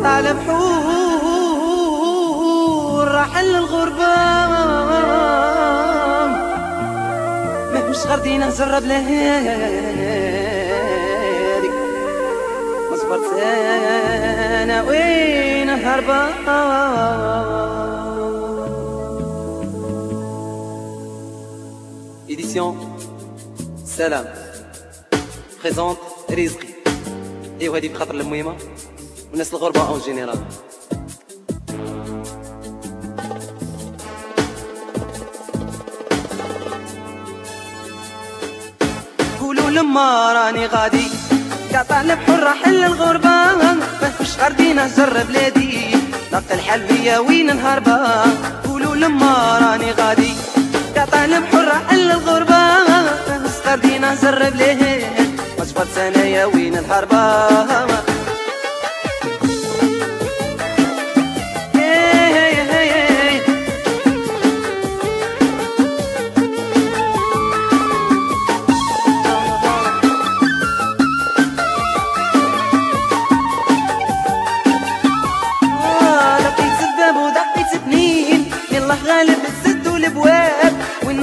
صرت على بحور الغربة. ما مش غردي نهزر بلهاري ما صبرت أنا وين هربا Édition. Salam. Présente رزقي Et vous بخاطر dit والناس الغربة اون جينيرال قولوا لما راني غادي. قطع البحر حل الغربة ما أرضي نهجر بلادي. نقل الحل بيا وين نهربا. قولوا لما راني غادي. قطع البحر حل الغربة ما أرضي نهجر بلادي. ما جبرت سنايا وين الهربا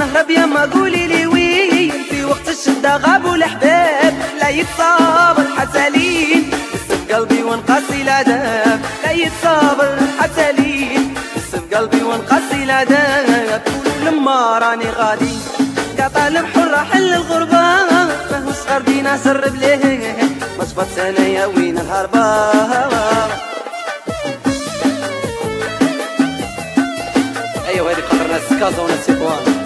النهرب يا ما قولي لي وين. في وقت الشدة غابوا الأحباب لا يتصابر لين في قلبي وانقاسي العذاب لا يتصابر حتى لين في قلبي وانقاسي العذاب كل لما راني غادي. قطع البحر حل الغربة. فهو صغر دينا سرب ليه ما صبت أنا يا وين الهربة. أيوه هذه قدرنا السكازة ونسيبوها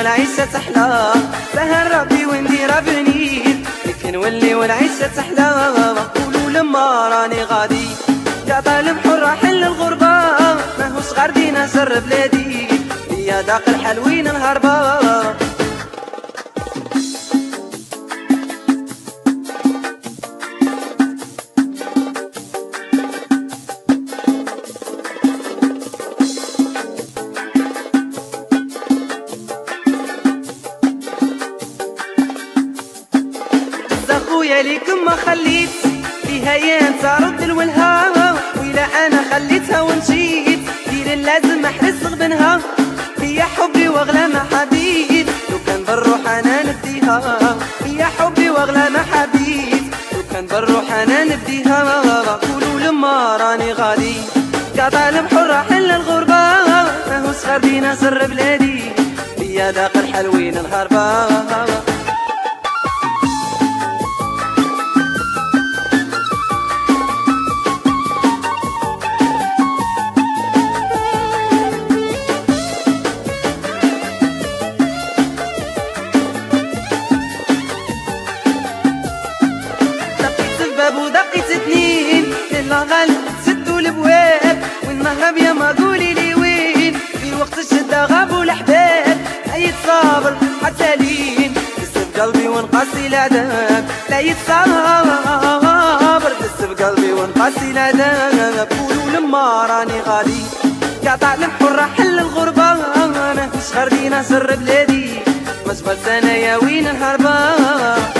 والعيشة تحلى. سهل ربي وندير بنير لكن ولي والعيشة تحلى. قولوا لما راني غادي. قطع البحر حل الغربة. ماهوش غردي نسر بلادي. يا داق الحلوين الهربة. ليكم ما خليت فيها يا رد الولها ويلا أنا خليتها ومشيت دير اللازم احرس غبنها هي حبي واغلى ما حبيت. لو كان بالروح أنا نديها هي حبي واغلى ما حبيت. لو كان بالروح أنا نديها قولوا لما راني غادي. قطع البحر حل الغربة ماهو صغار دينا سر بلادي. هي داق الحلوين الهربة يتصابر حتى لين كسب قلبي وانقاسي العذاب لا يتصابر كسب قلبي وانقاسي العذاب قولوا لما راني غادي. قاطع الحرة حل الغربة. مش غردي سر بلادي. ما جبرت أنا يا وين الهربان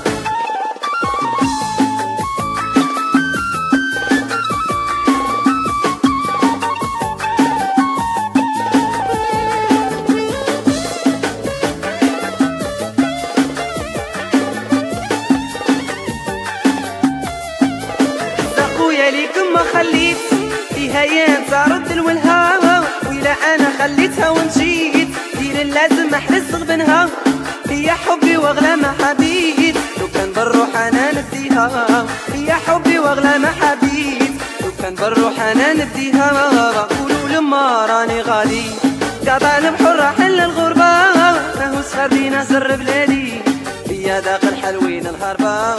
فيها ينسى رد الولها وإلا أنا خليتها ومشيت دير اللازم أحرس غبنها هي حبي وأغلى ما حبيت. لو كان بالروح أنا نديها. هي حبي وأغلى ما حبيت. لو كان بالروح أنا نديها. قولوا لما راني غالي. قاطع بحر حل الغربة. ماهوش خاردين سر بلادي. هي داخل حلوين الهربة